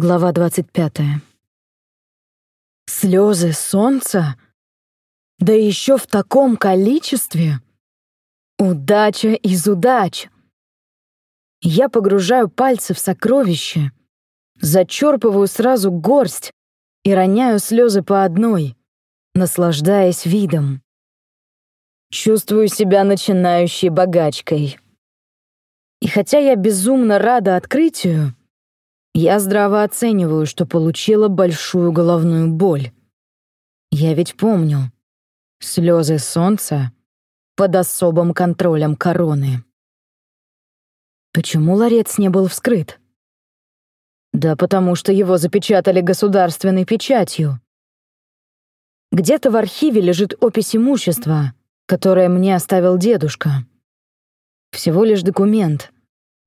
Глава 25. Слезы солнца? Да еще в таком количестве? Удача из удач. Я погружаю пальцы в сокровище, зачерпываю сразу горсть и роняю слезы по одной, наслаждаясь видом. Чувствую себя начинающей богачкой. И хотя я безумно рада открытию, я здраво оцениваю, что получила большую головную боль. Я ведь помню. Слезы солнца под особым контролем короны. Почему ларец не был вскрыт? Да потому что его запечатали государственной печатью. Где-то в архиве лежит опись имущества, которое мне оставил дедушка. Всего лишь документ —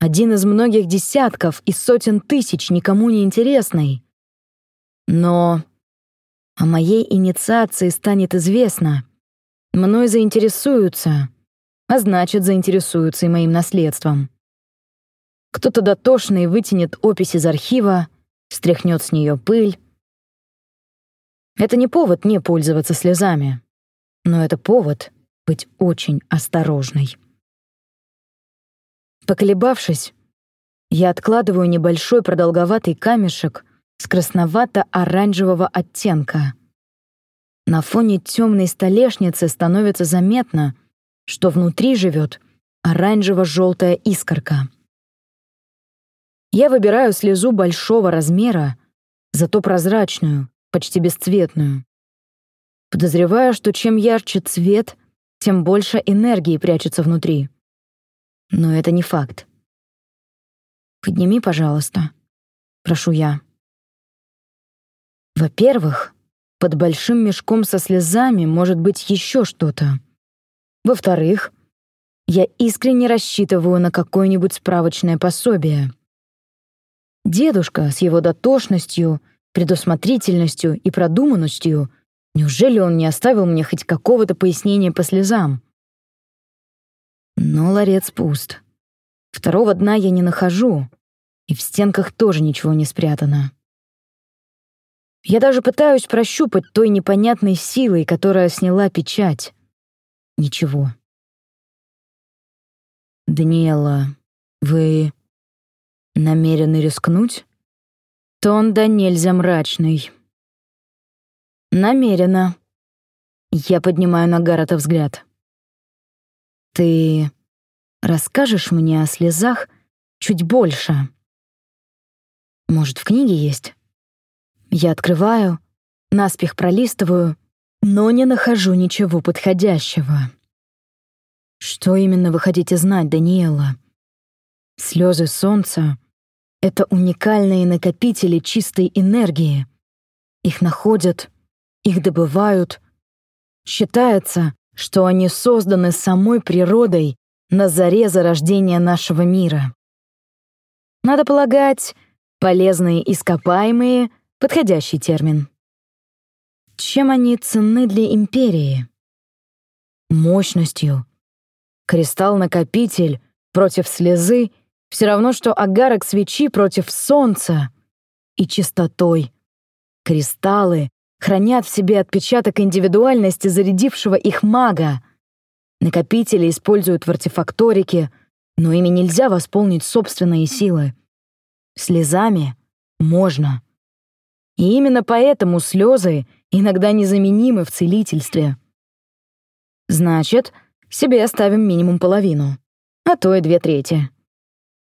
один из многих десятков и сотен тысяч никому не интересный. Но о моей инициации станет известно. Мной заинтересуются, а значит, заинтересуются и моим наследством. Кто-то дотошный вытянет опись из архива, стряхнет с нее пыль. Это не повод не пользоваться слезами, но это повод быть очень осторожной. Поколебавшись, я откладываю небольшой продолговатый камешек с красновато-оранжевого оттенка. На фоне темной столешницы становится заметно, что внутри живет оранжево-желтая искорка. Я выбираю слезу большого размера, зато прозрачную, почти бесцветную. Подозреваю, что чем ярче цвет, тем больше энергии прячется внутри. Но это не факт. «Подними, пожалуйста», — прошу я. Во-первых, под большим мешком со слезами может быть еще что-то. Во-вторых, я искренне рассчитываю на какое-нибудь справочное пособие. Дедушка с его дотошностью, предусмотрительностью и продуманностью, неужели он не оставил мне хоть какого-то пояснения по слезам? Но ларец пуст. Второго дна я не нахожу, и в стенках тоже ничего не спрятано. Я даже пытаюсь прощупать той непонятной силой, которая сняла печать. Ничего. «Даниэла, вы намерены рискнуть?» Тон да нельзя мрачный. «Намерена». Я поднимаю на Гаррета взгляд. Ты расскажешь мне о слезах чуть больше? Может, в книге есть? Я открываю, наспех пролистываю, но не нахожу ничего подходящего. Что именно вы хотите знать, Даниэла? Слезы солнца — это уникальные накопители чистой энергии. Их находят, их добывают. Считается, что они созданы самой природой на заре зарождения нашего мира. Надо полагать, полезные ископаемые — подходящий термин. Чем они ценны для империи? Мощностью. Кристалл-накопитель против слезы — все равно, что агарок свечи против солнца. И чистотой. Кристаллы хранят в себе отпечаток индивидуальности зарядившего их мага. Накопители используют в артефакторике, но ими нельзя восполнить собственные силы. Слезами можно. И именно поэтому слезы иногда незаменимы в целительстве. Значит, себе оставим минимум половину, а то и две трети.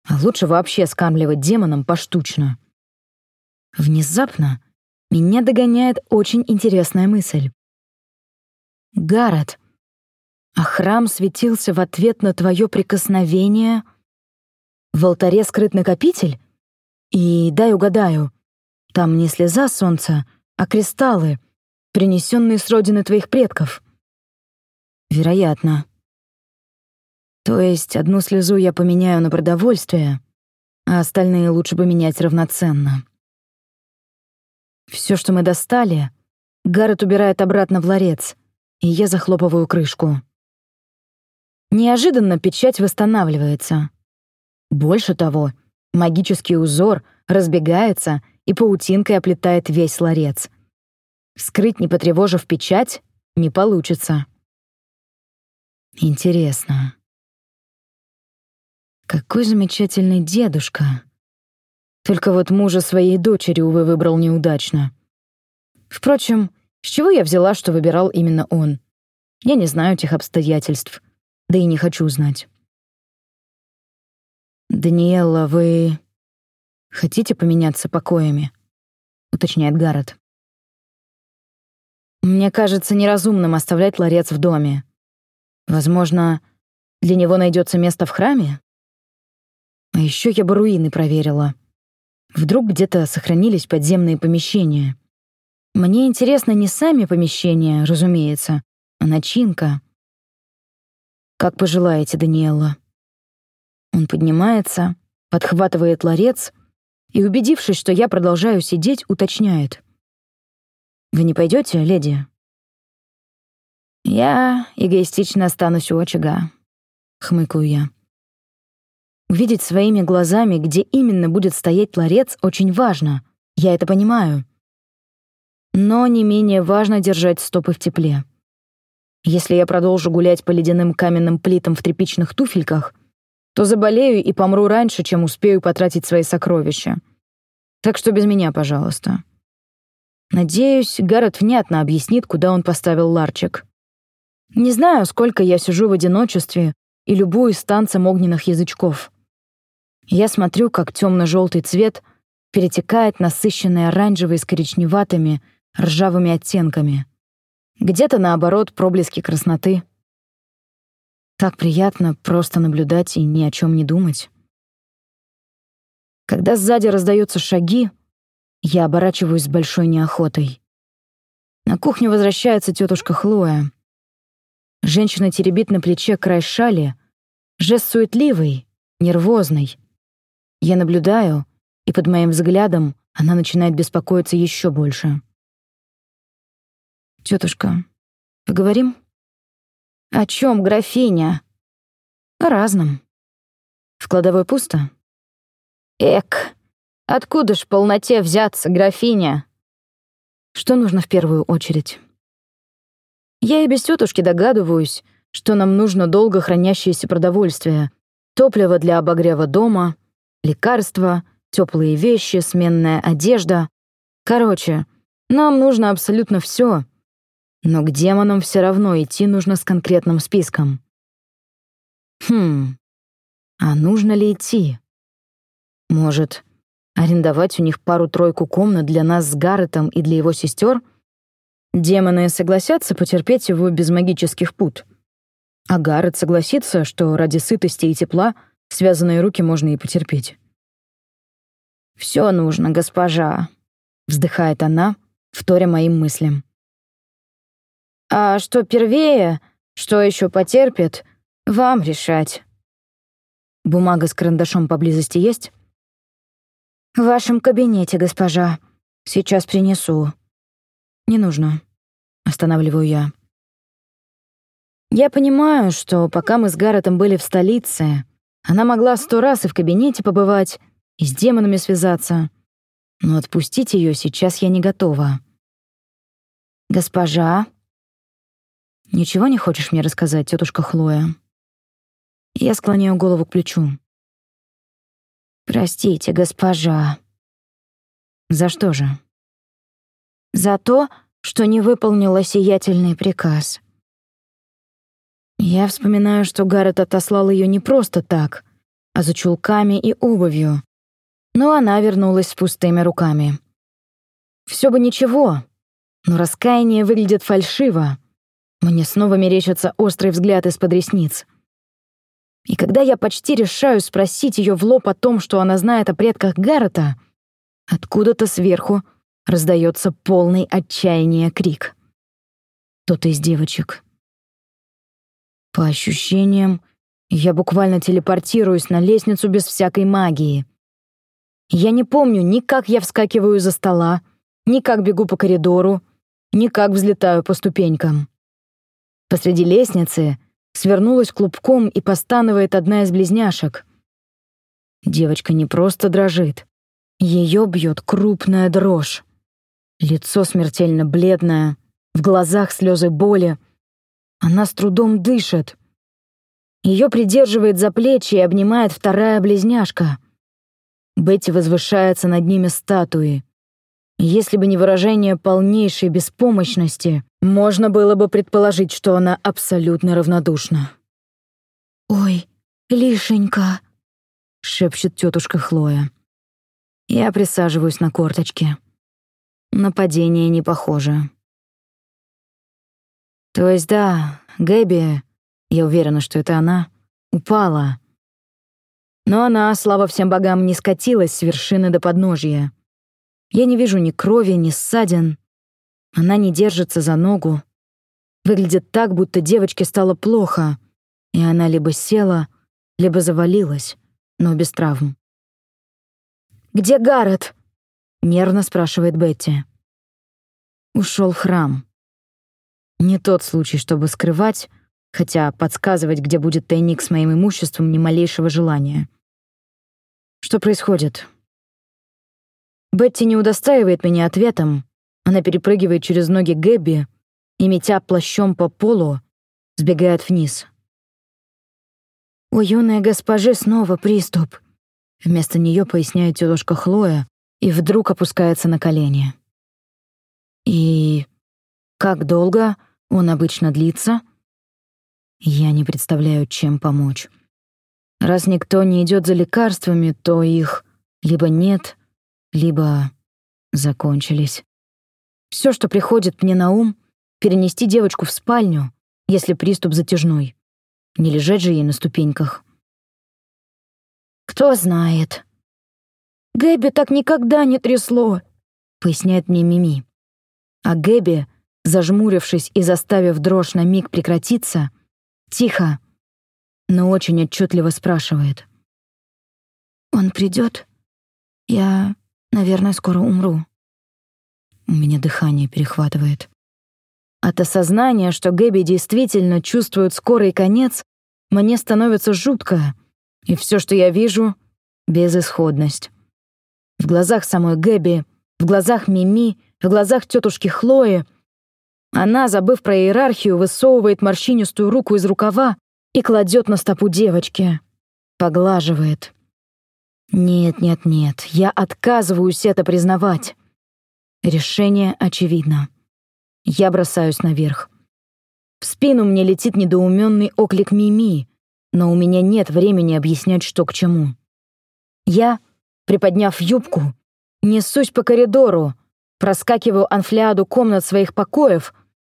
А лучше вообще скармливать демонам поштучно. Внезапно меня догоняет очень интересная мысль. Гаррет, а храм светился в ответ на твое прикосновение? В алтаре скрыт накопитель? И дай угадаю, там не слеза солнца, а кристаллы, принесенные с родины твоих предков. Вероятно. То есть одну слезу я поменяю на продовольствие, а остальные лучше поменять равноценно. Все, что мы достали, Гаррет убирает обратно в ларец, и я захлопываю крышку. Неожиданно печать восстанавливается. Больше того, магический узор разбегается и паутинкой оплетает весь ларец. Вскрыть, не потревожив печать, не получится. Интересно. Какой замечательный дедушка. Только вот мужа своей дочери, увы, выбрал неудачно. Впрочем, с чего я взяла, что выбирал именно он? Я не знаю тех обстоятельств, да и не хочу знать. «Даниэлла, вы хотите поменяться покоями?» — уточняет Гаррет. «Мне кажется неразумным оставлять ларец в доме. Возможно, для него найдется место в храме? А еще я бы руины проверила. Вдруг где-то сохранились подземные помещения. Мне интересно не сами помещения, разумеется, а начинка. Как пожелаете, Даниэлла. Он поднимается, подхватывает ларец и, убедившись, что я продолжаю сидеть, уточняет. «Вы не пойдете, леди?» «Я эгоистично останусь у очага», — хмыкаю я. Увидеть своими глазами, где именно будет стоять ларец, очень важно. Я это понимаю. Но не менее важно держать стопы в тепле. Если я продолжу гулять по ледяным каменным плитам в тряпичных туфельках, то заболею и помру раньше, чем успею потратить свои сокровища. Так что без меня, пожалуйста. Надеюсь, Гаррет внятно объяснит, куда он поставил ларчик. Не знаю, сколько я сижу в одиночестве и любуюсь танцем огненных язычков. Я смотрю, как темно-желтый цвет перетекает насыщенный оранжевый с коричневатыми, ржавыми оттенками. Где-то, наоборот, проблески красноты — так приятно просто наблюдать и ни о чем не думать. Когда сзади раздаются шаги, я оборачиваюсь с большой неохотой. На кухню возвращается тетушка Хлоя. Женщина теребит на плече край шали, жест суетливый, нервозный. Я наблюдаю, и под моим взглядом она начинает беспокоиться еще больше. «Тетушка, поговорим?» «О чем, графиня?» «О разном». «В кладовой пусто?» «Эк, откуда ж полноте взяться, графиня?» «Что нужно в первую очередь?» «Я и без тетушки догадываюсь, что нам нужно долго хранящееся продовольствие, топливо для обогрева дома, лекарства, теплые вещи, сменная одежда. Короче, нам нужно абсолютно все, но к демонам все равно идти нужно с конкретным списком. Хм, а нужно ли идти? Может, арендовать у них пару-тройку комнат для нас с Гарретом и для его сестер? Демоны согласятся потерпеть его без магических пут. А Гаррет согласится, что ради сытости и тепла связанные руки можно и потерпеть. «Все нужно, госпожа», — вздыхает она, вторя моим мыслям. А что первее, что еще потерпит, вам решать. Бумага с карандашом поблизости есть? В вашем кабинете, госпожа. Сейчас принесу. Не нужно. Останавливаю я. Я понимаю, что пока мы с Гарретом были в столице, она могла сто раз и в кабинете побывать, и с демонами связаться. Но отпустить ее сейчас я не готова. «Госпожа», «Ничего не хочешь мне рассказать, тетушка Хлоя?» Я склоняю голову к плечу. «Простите, госпожа». «За что же?» «За то, что не выполнила сиятельный приказ». Я вспоминаю, что Гаррет отослал ее не просто так, а за чулками и обувью. Но она вернулась с пустыми руками. Все бы ничего, но раскаяние выглядит фальшиво. Мне снова мерещится острый взгляд из-под ресниц. И когда я почти решаю спросить ее в лоб о том, что она знает о предках Гаррета, откуда-то сверху раздается полный отчаяния крик. Кто-то из девочек. По ощущениям, я буквально телепортируюсь на лестницу без всякой магии. Я не помню ни как я вскакиваю за стола, ни как бегу по коридору, ни как взлетаю по ступенькам. Посреди лестницы свернулась клубком и постанывает одна из близняшек. Девочка не просто дрожит. Ее бьет крупная дрожь. Лицо смертельно бледное, в глазах слезы боли. Она с трудом дышит. Ее придерживает за плечи и обнимает вторая близняшка. Бетти возвышается над ними статуи. Если бы не выражение полнейшей беспомощности, можно было бы предположить, что она абсолютно равнодушна. «Ой, Лишенька», — шепчет тетушка Хлоя. Я присаживаюсь на корточке. Нападение не похоже. То есть да, Гэби, я уверена, что это она, упала. Но она, слава всем богам, не скатилась с вершины до подножья. Я не вижу ни крови, ни ссадин. Она не держится за ногу. Выглядит так, будто девочке стало плохо, и она либо села, либо завалилась, но без травм. «Где Гаррет?» — нервно спрашивает Бетти. Ушел в храм. Не тот случай, чтобы скрывать, хотя подсказывать, где будет тайник с моим имуществом, ни малейшего желания. Что происходит? Бетти не удостаивает меня ответом. Она перепрыгивает через ноги Гэбби и, метя плащом по полу, сбегает вниз. «У юной госпожи снова приступ», — вместо нее поясняет тетушка Хлоя и вдруг опускается на колени. «И как долго он обычно длится?» Я не представляю, чем помочь. Раз никто не идет за лекарствами, то их либо нет, либо закончились. Все, что приходит мне на ум, перенести девочку в спальню, если приступ затяжной. Не лежать же ей на ступеньках. «Кто знает?» «Гэби так никогда не трясло», — поясняет мне Мими. А Гэби, зажмурившись и заставив дрожь на миг прекратиться, тихо, но очень отчетливо спрашивает. «Он придет? Я, наверное, скоро умру». У меня дыхание перехватывает. От осознания, что Гэби действительно чувствует скорый конец, мне становится жутко, и все, что я вижу — безысходность. В глазах самой Гэби, в глазах Мими, в глазах тетушки Хлои. Она, забыв про иерархию, высовывает морщинистую руку из рукава и кладет на стопу девочки. Поглаживает. Нет, нет, нет, я отказываюсь это признавать. Решение очевидно. Я бросаюсь наверх. В спину мне летит недоуменный оклик Мими, но у меня нет времени объяснять, что к чему. Я, приподняв юбку, несусь по коридору, проскакиваю анфляду комнат своих покоев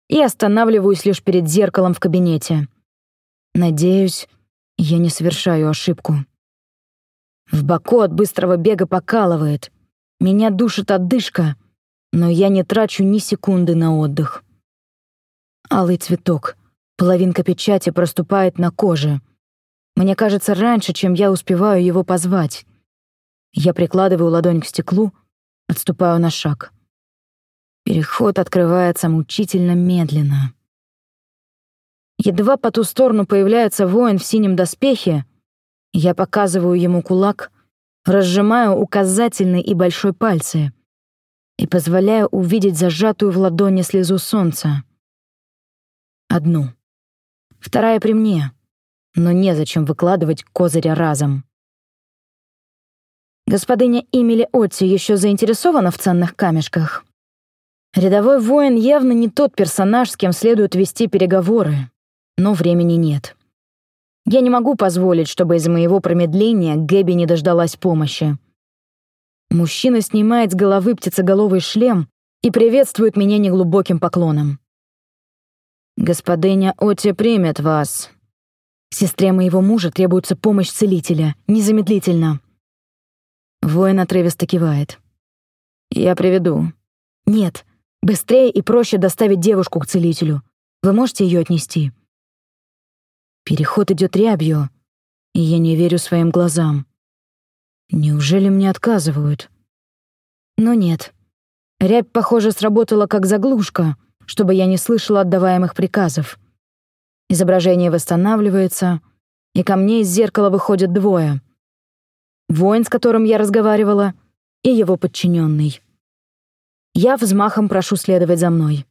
и останавливаюсь лишь перед зеркалом в кабинете. Надеюсь, я не совершаю ошибку. В боку от быстрого бега покалывает. Меня душит отдышка — но я не трачу ни секунды на отдых. Алый цветок, половинка печати проступает на коже. Мне кажется, раньше, чем я успеваю его позвать. Я прикладываю ладонь к стеклу, отступаю на шаг. Переход открывается мучительно медленно. Едва по ту сторону появляется воин в синем доспехе, я показываю ему кулак, разжимаю указательный и большой пальцы — и позволяю увидеть зажатую в ладони слезу солнца. Одну. Вторая при мне, но незачем выкладывать козыря разом. Господыня Эмили Отти еще заинтересована в ценных камешках. Рядовой воин явно не тот персонаж, с кем следует вести переговоры, но времени нет. Я не могу позволить, чтобы из моего промедления Гэби не дождалась помощи. Мужчина снимает с головы птицеголовый шлем и приветствует меня неглубоким поклоном. «Господыня Отти примет вас. Сестре моего мужа требуется помощь целителя, незамедлительно». Воин отрывисто кивает. «Я приведу». «Нет, быстрее и проще доставить девушку к целителю. Вы можете ее отнести?» Переход идет рябью, и я не верю своим глазам. Неужели мне отказывают? Но нет. Рябь, похоже, сработала как заглушка, чтобы я не слышала отдаваемых приказов. Изображение восстанавливается, и ко мне из зеркала выходят двое. Воин, с которым я разговаривала, и его подчиненный. Я взмахом прошу следовать за мной.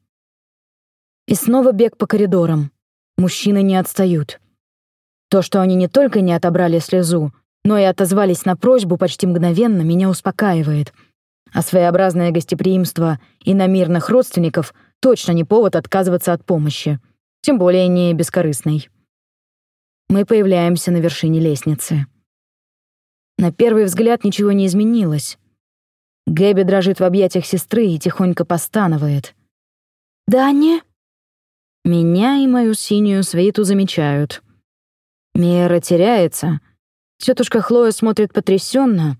И снова бег по коридорам. Мужчины не отстают. То, что они не только не отобрали слезу, но и отозвались на просьбу почти мгновенно, меня успокаивает. А своеобразное гостеприимство иномирных родственников точно не повод отказываться от помощи, тем более не бескорыстной. Мы появляемся на вершине лестницы. На первый взгляд ничего не изменилось. Гэби дрожит в объятиях сестры и тихонько постанывает. «Даня?» Меня и мою синюю свиту замечают. Мера теряется. Тетушка Хлоя смотрит потрясенно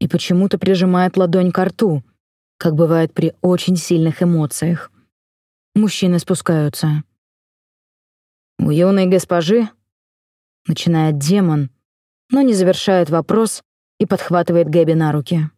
и почему-то прижимает ладонь к рту, как бывает при очень сильных эмоциях. Мужчины спускаются. У юной госпожи начинает демон, но не завершает вопрос и подхватывает Гэби на руки.